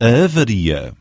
a avaria.